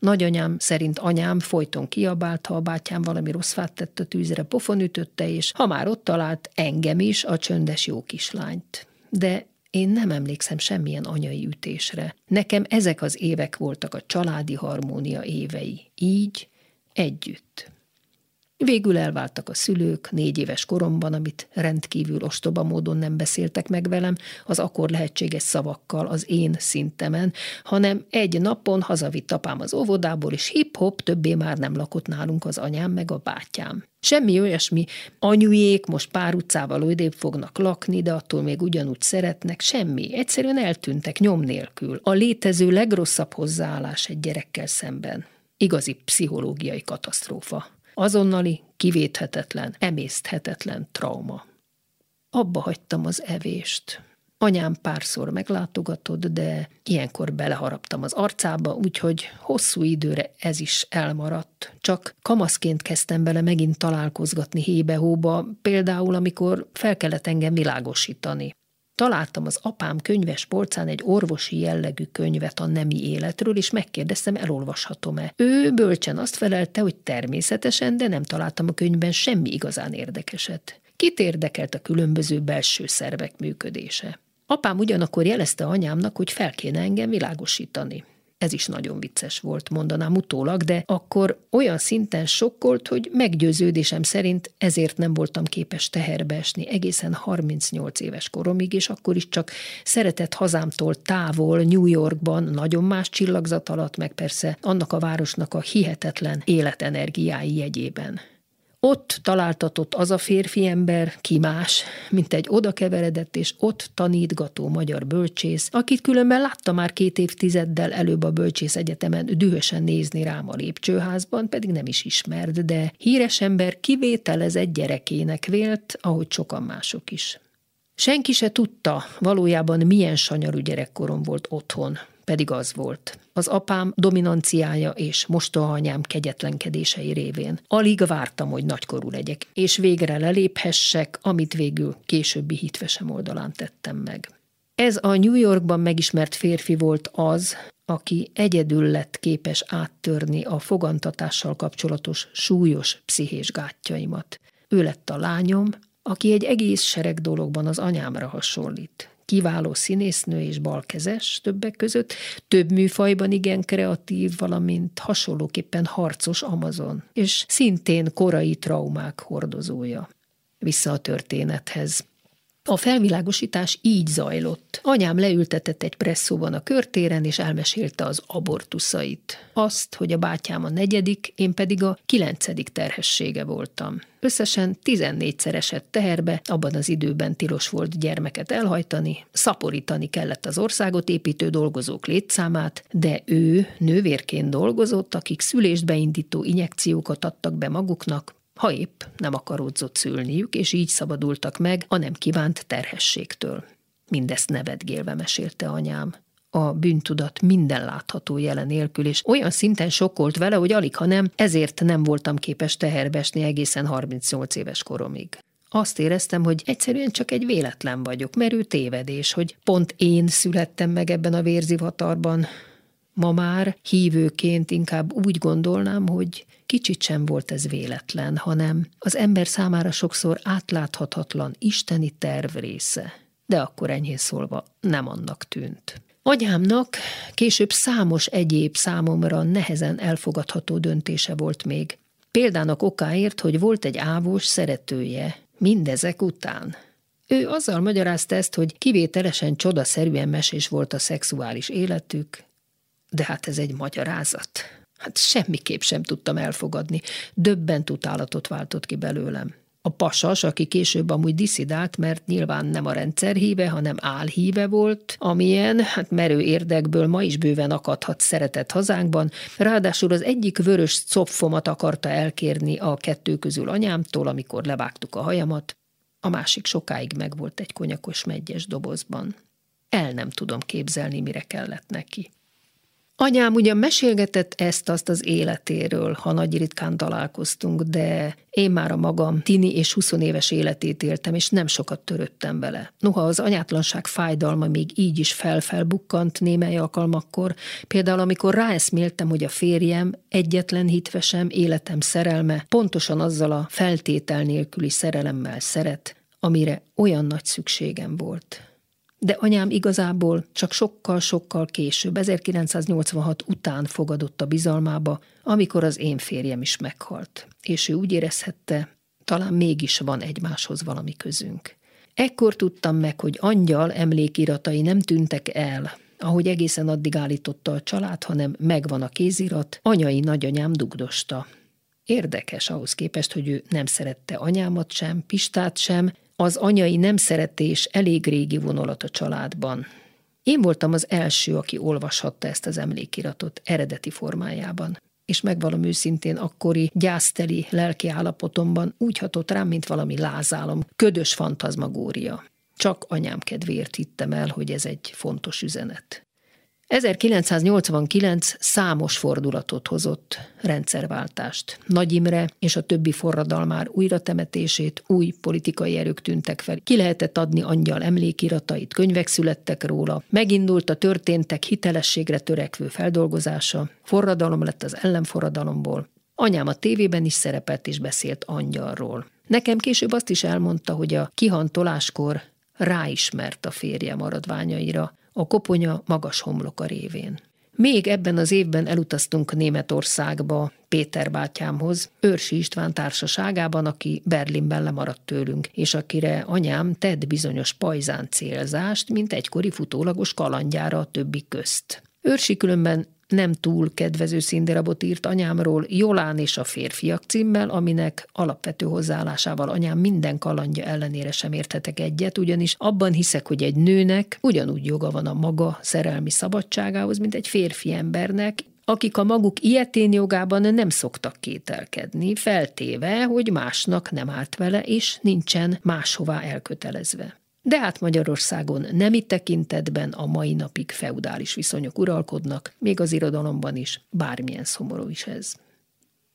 Nagyanyám szerint anyám folyton kiabált, ha a bátyám valami rossz fát tett a tűzre, pofon ütötte, és ha már ott talált, engem is, a csöndes jó kislányt. De én nem emlékszem semmilyen anyai ütésre. Nekem ezek az évek voltak a családi harmónia évei. Így, együtt. Végül elváltak a szülők négy éves koromban, amit rendkívül ostoba módon nem beszéltek meg velem az akkor lehetséges szavakkal az én szintemen, hanem egy napon hazavitt apám az óvodából, és hip-hop többé már nem lakott nálunk az anyám meg a bátyám. Semmi olyasmi, anyujék most pár utcával odébb fognak lakni, de attól még ugyanúgy szeretnek, semmi. Egyszerűen eltűntek nyom nélkül. A létező legrosszabb hozzáállás egy gyerekkel szemben. Igazi pszichológiai katasztrófa. Azonnali, kivéthetetlen, emészthetetlen trauma. Abba hagytam az evést. Anyám párszor meglátogatott, de ilyenkor beleharaptam az arcába, úgyhogy hosszú időre ez is elmaradt. Csak kamaszként kezdtem bele megint találkozgatni hébe-hóba, például amikor fel kellett engem világosítani találtam az apám könyves polcán egy orvosi jellegű könyvet a nemi életről, és megkérdeztem, elolvashatom-e. Ő bölcsen azt felelte, hogy természetesen, de nem találtam a könyvben semmi igazán érdekeset. Kit érdekelt a különböző belső szervek működése? Apám ugyanakkor jelezte anyámnak, hogy fel kéne engem világosítani. Ez is nagyon vicces volt, mondanám utólag, de akkor olyan szinten sokkolt, hogy meggyőződésem szerint ezért nem voltam képes teherbe esni egészen 38 éves koromig, és akkor is csak szeretett hazámtól távol, New Yorkban, nagyon más csillagzat alatt, meg persze annak a városnak a hihetetlen életenergiái jegyében. Ott találtatott az a férfi ember, ki más, mint egy oda keveredett és ott tanítgató magyar bölcsész, akit különben látta már két évtizeddel előbb a bölcsész egyetemen dühösen nézni rám a lépcsőházban, pedig nem is ismert, de híres ember kivételezett gyerekének vélt, ahogy sokan mások is. Senki se tudta valójában milyen sanyarú gyerekkorom volt otthon, pedig az volt. Az apám dominanciája és mostohanyám kegyetlenkedései révén. Alig vártam, hogy nagykorú legyek, és végre leléphessek, amit végül későbbi hitvesem oldalán tettem meg. Ez a New Yorkban megismert férfi volt az, aki egyedül lett képes áttörni a fogantatással kapcsolatos súlyos pszichés gátjaimat. Ő lett a lányom, aki egy egész sereg dologban az anyámra hasonlít. Kiváló színésznő és balkezes többek között, több műfajban igen kreatív, valamint hasonlóképpen harcos Amazon, és szintén korai traumák hordozója. Vissza a történethez. A felvilágosítás így zajlott. Anyám leültetett egy presszóban a körtéren, és elmesélte az abortuszait. Azt, hogy a bátyám a negyedik, én pedig a kilencedik terhessége voltam. Összesen 14-szer esett teherbe, abban az időben tilos volt gyermeket elhajtani, szaporítani kellett az országot építő dolgozók létszámát, de ő nővérként dolgozott, akik szülést beindító injekciókat adtak be maguknak, ha épp nem akaródzott szülniük, és így szabadultak meg a nem kívánt terhességtől. Mindezt nevetgélve mesélte anyám. A bűntudat minden látható jelen nélkül, és olyan szinten sokkolt vele, hogy alig, ha nem, ezért nem voltam képes teherbesni egészen 38 éves koromig. Azt éreztem, hogy egyszerűen csak egy véletlen vagyok, merő tévedés, hogy pont én születtem meg ebben a vérzivatarban. Ma már hívőként inkább úgy gondolnám, hogy Kicsit sem volt ez véletlen, hanem az ember számára sokszor átláthatatlan isteni terv része. De akkor enyhén szólva nem annak tűnt. Agyámnak később számos egyéb számomra nehezen elfogadható döntése volt még. Példának okáért, hogy volt egy ávós szeretője, mindezek után. Ő azzal magyarázta ezt, hogy kivételesen csodaszerűen mesés volt a szexuális életük, de hát ez egy magyarázat. Hát semmiképp sem tudtam elfogadni. Döbbent utálatot váltott ki belőlem. A pasas, aki később amúgy diszidált, mert nyilván nem a rendszer híve, hanem álhíve volt, amilyen, hát merő érdekből ma is bőven akadhat szeretett hazánkban, ráadásul az egyik vörös copfomat akarta elkérni a kettő közül anyámtól, amikor levágtuk a hajamat, a másik sokáig megvolt egy konyakos megyes dobozban. El nem tudom képzelni, mire kellett neki. Anyám ugyan mesélgetett ezt-azt az életéről, ha nagy ritkán találkoztunk, de én már a magam tini és 20 éves életét éltem, és nem sokat töröttem vele. Noha az anyátlanság fájdalma még így is felfelbukkant némely alkalmakkor, például amikor ráeszméltem, hogy a férjem, egyetlen hitvesem, életem szerelme, pontosan azzal a feltétel nélküli szerelemmel szeret, amire olyan nagy szükségem volt. De anyám igazából csak sokkal-sokkal később, 1986 után fogadott a bizalmába, amikor az én férjem is meghalt. És ő úgy érezhette, talán mégis van egymáshoz valami közünk. Ekkor tudtam meg, hogy angyal emlékiratai nem tűntek el, ahogy egészen addig állította a család, hanem megvan a kézirat, anyai nagyanyám dugdosta. Érdekes ahhoz képest, hogy ő nem szerette anyámat sem, Pistát sem, az anyai nem szeretés elég régi vonulat a családban. Én voltam az első, aki olvashatta ezt az emlékiratot eredeti formájában és megvalom őszintén akkori gyászteli lelki állapotomban úgy hatott rám, mint valami lázálom, ködös fantazmagória. Csak anyám kedvéért hittem el, hogy ez egy fontos üzenet. 1989 számos fordulatot hozott, rendszerváltást. Nagy Imre és a többi forradalmár újratemetését, új politikai erők tűntek fel. Ki lehetett adni angyal emlékiratait, könyvek születtek róla. Megindult a történtek hitelességre törekvő feldolgozása. Forradalom lett az ellenforradalomból. Anyám a tévében is szerepelt és beszélt angyalról. Nekem később azt is elmondta, hogy a kihantoláskor ráismert a férje maradványaira, a koponya magas homloka révén. Még ebben az évben elutaztunk Németországba Péter bátyámhoz, Őrsi István társaságában, aki Berlinben lemaradt tőlünk, és akire anyám tett bizonyos pajzán célzást, mint egykori futólagos kalandjára a többi közt. Őrsi különben nem túl kedvező színdarabot írt anyámról, Jolán és a férfiak címmel, aminek alapvető hozzáállásával anyám minden kalandja ellenére sem érthetek egyet, ugyanis abban hiszek, hogy egy nőnek ugyanúgy joga van a maga szerelmi szabadságához, mint egy férfi embernek, akik a maguk ilyetén jogában nem szoktak kételkedni, feltéve, hogy másnak nem állt vele, és nincsen máshová elkötelezve. De hát Magyarországon nemi tekintetben a mai napig feudális viszonyok uralkodnak, még az irodalomban is, bármilyen szomorú is ez.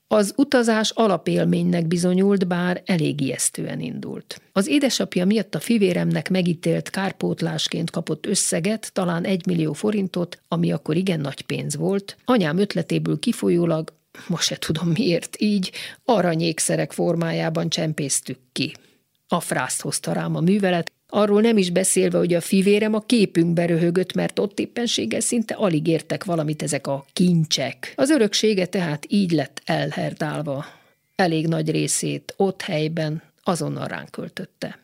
Az utazás alapélménynek bizonyult, bár elég ijesztően indult. Az édesapja miatt a fivéremnek megítélt kárpótlásként kapott összeget, talán egy millió forintot, ami akkor igen nagy pénz volt, anyám ötletéből kifolyólag, most se tudom miért így, aranyékszerek formájában csempésztük ki. A frászt hozta rám a művelet, Arról nem is beszélve, hogy a fivérem a képünkbe röhögött, mert ott éppenséggel szinte alig értek valamit ezek a kincsek. Az öröksége tehát így lett elherdálva. Elég nagy részét ott helyben azonnal ránk költötte.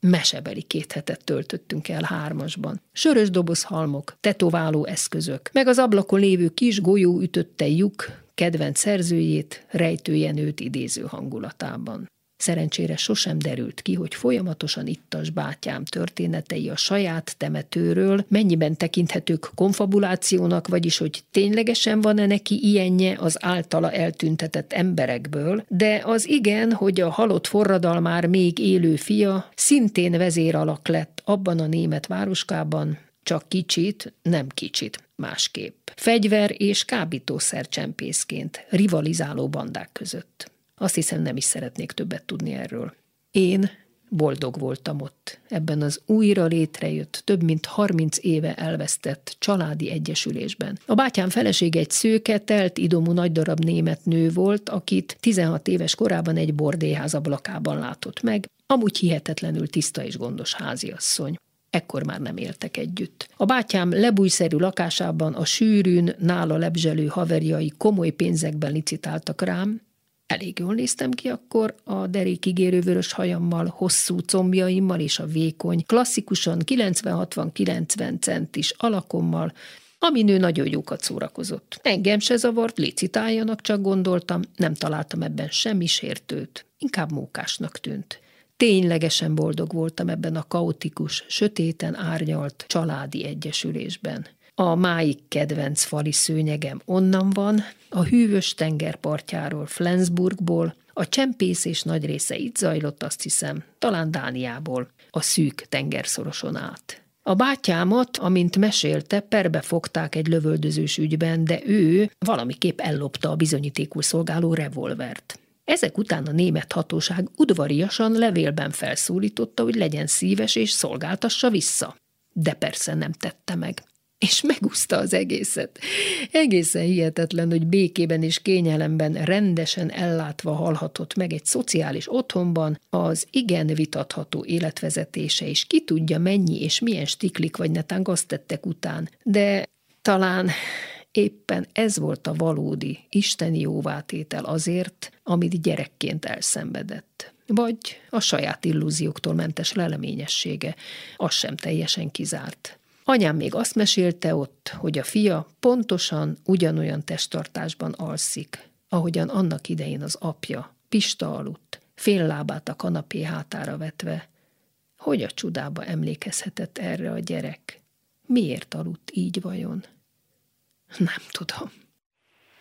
Mesebeli két hetet töltöttünk el hármasban. Sörös dobozhalmok, tetováló eszközök, meg az ablakon lévő kis golyó ütötte lyuk, kedvenc szerzőjét, rejtőjenőt idéző hangulatában. Szerencsére sosem derült ki, hogy folyamatosan ittas bátyám történetei a saját temetőről mennyiben tekinthetők konfabulációnak, vagyis hogy ténylegesen van-e neki ilyenje az általa eltüntetett emberekből, de az igen, hogy a halott forradalmár még élő fia szintén vezéralak lett abban a német városkában, csak kicsit, nem kicsit, másképp. Fegyver és kábítószer csempészként, rivalizáló bandák között. Azt hiszem nem is szeretnék többet tudni erről. Én boldog voltam ott, ebben az újra létrejött, több mint 30 éve elvesztett családi egyesülésben. A bátyám felesége egy szőke, telt idomú nagy darab német nő volt, akit 16 éves korában egy bordéház ablakában látott meg, amúgy hihetetlenül tiszta és gondos háziasszony. Ekkor már nem éltek együtt. A bátyám lebújszerű lakásában a sűrűn, nála lebzselő haverjai komoly pénzekben licitáltak rám, Elég jól néztem ki akkor a derékigérő vörös hajammal, hosszú combjaimmal és a vékony, klasszikusan 90-60-90 centis alakommal, ami nő nagyon jókat szórakozott. Engem se zavart, licitáljanak, csak gondoltam, nem találtam ebben semmi sértőt, inkább mókásnak tűnt. Ténylegesen boldog voltam ebben a kaotikus, sötéten árnyalt családi egyesülésben. A máig kedvenc fali szőnyegem onnan van, a hűvös tengerpartjáról, Flensburgból, a csempészés nagy része itt zajlott, azt hiszem, talán Dániából, a szűk tengerszoroson át. A bátyámat, amint mesélte, perbe fogták egy lövöldözős ügyben, de ő valamiképp ellopta a bizonyítékul szolgáló revolvert. Ezek után a német hatóság udvariasan levélben felszólította, hogy legyen szíves és szolgáltassa vissza. De persze nem tette meg és megúszta az egészet. Egészen hihetetlen, hogy békében és kényelemben rendesen ellátva halhatott meg egy szociális otthonban az igen vitatható életvezetése, és ki tudja mennyi és milyen stiklik vagy netán gaztettek után. De talán éppen ez volt a valódi isteni jóvátétel azért, amit gyerekként elszenvedett. Vagy a saját illúzióktól mentes leleményessége, az sem teljesen kizárt. Anyám még azt mesélte ott, hogy a fia pontosan ugyanolyan testtartásban alszik, ahogyan annak idején az apja, Pista aludt, fél lábát a kanapé hátára vetve. Hogy a csudába emlékezhetett erre a gyerek? Miért aludt így vajon? Nem tudom.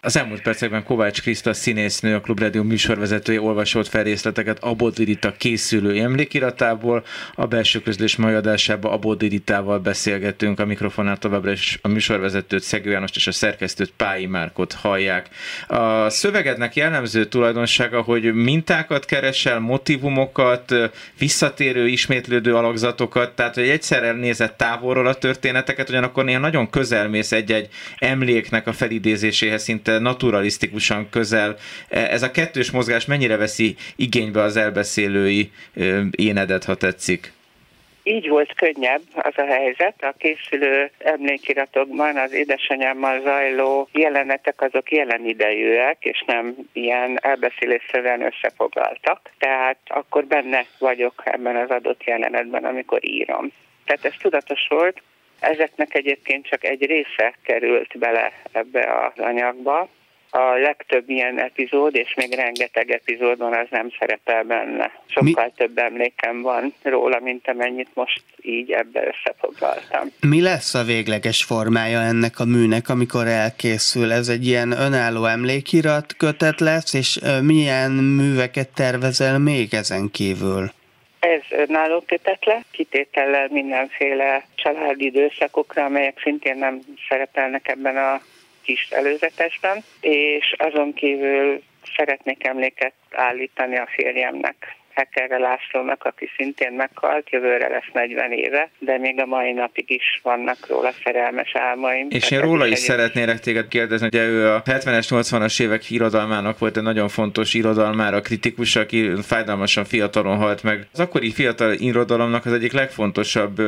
Az elmúlt percekben Kovács Kriszta színésznő, a Klubrádió műsorvezetője olvasott fel részleteket Abod készülő emlékiratából. A belső közlés mai adásában Abod beszélgetünk, a mikrofonát továbbra is a műsorvezetőt, Szegő Jánost és a szerkesztőt Pályi Márkot hallják. A szövegednek jellemző tulajdonsága, hogy mintákat keresel, motivumokat, visszatérő, ismétlődő alakzatokat, tehát hogy egyszerre nézett távolról a történeteket, ugyanakkor néha nagyon közel mész egy-egy emléknek a felidézéséhez, szinte naturalisztikusan közel. E, ez a kettős mozgás mennyire veszi igénybe az elbeszélői énedet, ha tetszik? Így volt könnyebb az a helyzet. A készülő emlékiratokban az édesanyámmal zajló jelenetek azok jelen idejűek, és nem ilyen elbeszélésszerűen összefoglaltak. Tehát akkor benne vagyok ebben az adott jelenetben, amikor írom. Tehát ez tudatos volt, Ezeknek egyébként csak egy része került bele ebbe az anyagba. A legtöbb ilyen epizód, és még rengeteg epizódban az nem szerepel benne. Sokkal Mi? több emlékem van róla, mint amennyit most így ebbe összefoglaltam. Mi lesz a végleges formája ennek a műnek, amikor elkészül? Ez egy ilyen önálló emlékirat kötet lesz, és milyen műveket tervezel még ezen kívül? Ez önálló kötetle, kitétellel mindenféle családi időszakokra, amelyek szintén nem szerepelnek ebben a kis előzetesben, és azon kívül szeretnék emléket állítani a férjemnek Hekerre Lászlónak, aki szintén meghalt, jövőre lesz 40 éve, de még a mai napig is vannak róla szerelmes álmaim. És én róla is, is szeretnélek téged kérdezni, hogy ő a 70-es, 80-as évek irodalmának volt egy nagyon fontos irodalmára kritikus, aki fájdalmasan fiatalon halt meg. Az akkori fiatal irodalomnak az egyik legfontosabb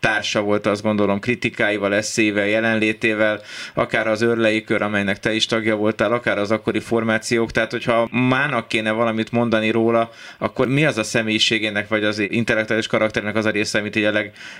társa volt, azt gondolom, kritikáival, eszével, jelenlétével, akár az örlei kör, amelynek te is tagja voltál, akár az akkori formációk. Tehát, hogyha mának kéne valamit mondani róla, akkor mi az a személyiségének, vagy az intellektuális karakternek az a része, amit így a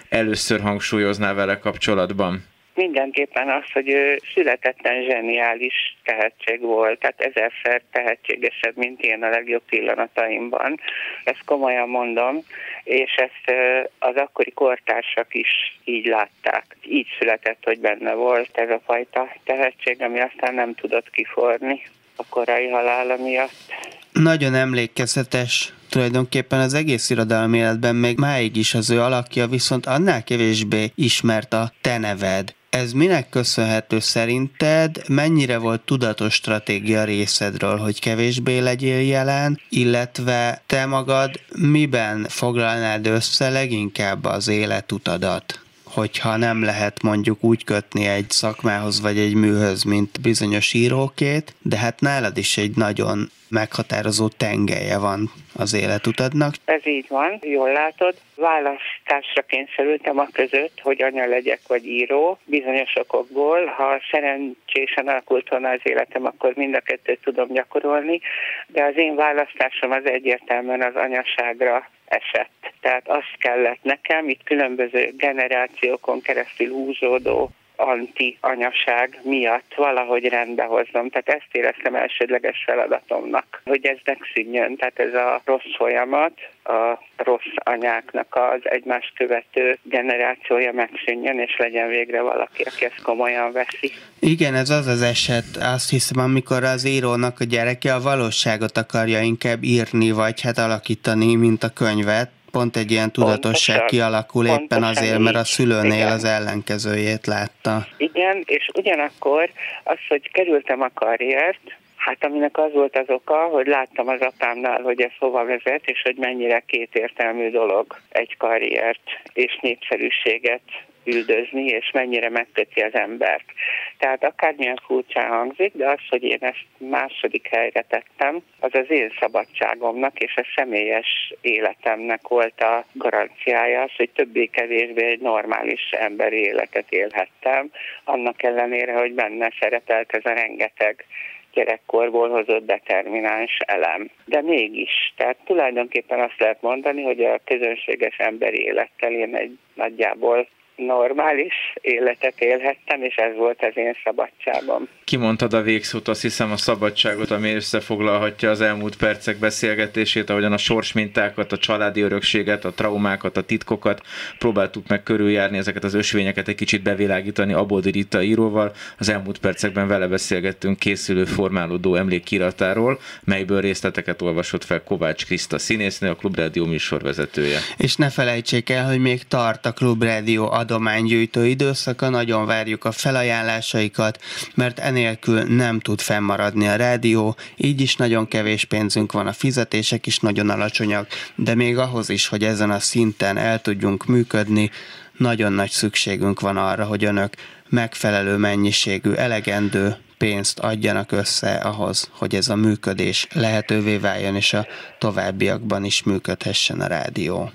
először hangsúlyoznál vele kapcsolatban? mindenképpen az, hogy ő születetten zseniális tehetség volt, tehát ezerszer tehetségesebb, mint én a legjobb pillanataimban. Ezt komolyan mondom, és ezt az akkori kortársak is így látták. Így született, hogy benne volt ez a fajta tehetség, ami aztán nem tudott kiforni a korai halála miatt. Nagyon emlékezetes tulajdonképpen az egész irodalmi életben még máig is az ő alakja, viszont annál kevésbé ismert a te neved. Ez minek köszönhető szerinted? Mennyire volt tudatos stratégia részedről, hogy kevésbé legyél jelen, illetve te magad miben foglalnád össze leginkább az életutadat? hogyha nem lehet mondjuk úgy kötni egy szakmához vagy egy műhöz, mint bizonyos írókét, de hát nálad is egy nagyon meghatározó tengelye van az életutadnak. Ez így van, jól látod. Választásra kényszerültem a között, hogy anya legyek vagy író, bizonyos okokból. Ha szerencsésen alakult volna az életem, akkor mind a kettőt tudom gyakorolni, de az én választásom az egyértelműen az anyaságra esett. Tehát azt kellett nekem, itt különböző generációkon keresztül húzódó anti-anyaság miatt valahogy rendbe hoznom. Tehát ezt éreztem elsődleges feladatomnak, hogy ez megszűnjön. Tehát ez a rossz folyamat, a rossz anyáknak az egymást követő generációja megszűnjön, és legyen végre valaki, aki ezt komolyan veszi. Igen, ez az az eset, azt hiszem, amikor az írónak a gyereke a valóságot akarja inkább írni, vagy hát alakítani, mint a könyvet, pont egy ilyen tudatosság pontosan, kialakul éppen azért, mert a szülőnél igen. az ellenkezőjét látta. Igen, és ugyanakkor az, hogy kerültem a karriert, Hát aminek az volt az oka, hogy láttam az apámnál, hogy ez hova vezet, és hogy mennyire kétértelmű dolog egy karriert és népszerűséget üldözni, és mennyire megköti az embert. Tehát akármilyen furcsán hangzik, de az, hogy én ezt második helyre tettem, az az én szabadságomnak és a személyes életemnek volt a garanciája, az, hogy többé-kevésbé egy normális emberi életet élhettem, annak ellenére, hogy benne szerepelt ez a rengeteg gyerekkorból hozott determináns elem. De mégis, tehát tulajdonképpen azt lehet mondani, hogy a közönséges emberi élettel én egy nagyjából normális életet élhettem, és ez volt az én szabadságom. Kimondtad a végszót, azt hiszem a szabadságot, ami összefoglalhatja az elmúlt percek beszélgetését, ahogyan a sorsmintákat, a családi örökséget, a traumákat, a titkokat próbáltuk meg körüljárni, ezeket az ösvényeket egy kicsit bevilágítani Abodi Rita íróval. Az elmúlt percekben vele beszélgettünk készülő formálódó emlékiratáról, melyből részleteket olvasott fel Kovács Kriszta színésznő, a Klubrádió műsorvezetője. És ne felejtsék el, hogy még tart a Klubrádió adománygyűjtő időszaka, nagyon várjuk a felajánlásaikat, mert enélkül nem tud fennmaradni a rádió, így is nagyon kevés pénzünk van, a fizetések is nagyon alacsonyak, de még ahhoz is, hogy ezen a szinten el tudjunk működni, nagyon nagy szükségünk van arra, hogy önök megfelelő mennyiségű, elegendő pénzt adjanak össze ahhoz, hogy ez a működés lehetővé váljon, és a továbbiakban is működhessen a rádió.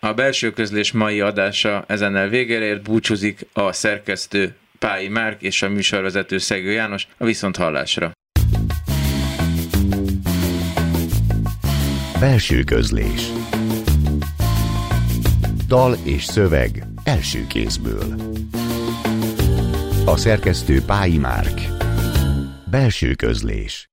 A belső közlés mai adása ezennel végére ért, búcsúzik a szerkesztő Pályi Márk és a műsorvezető Szegő János a viszont hallásra. Belső közlés. Dal és szöveg első kézből. A szerkesztő Pályi Márk. Belső közlés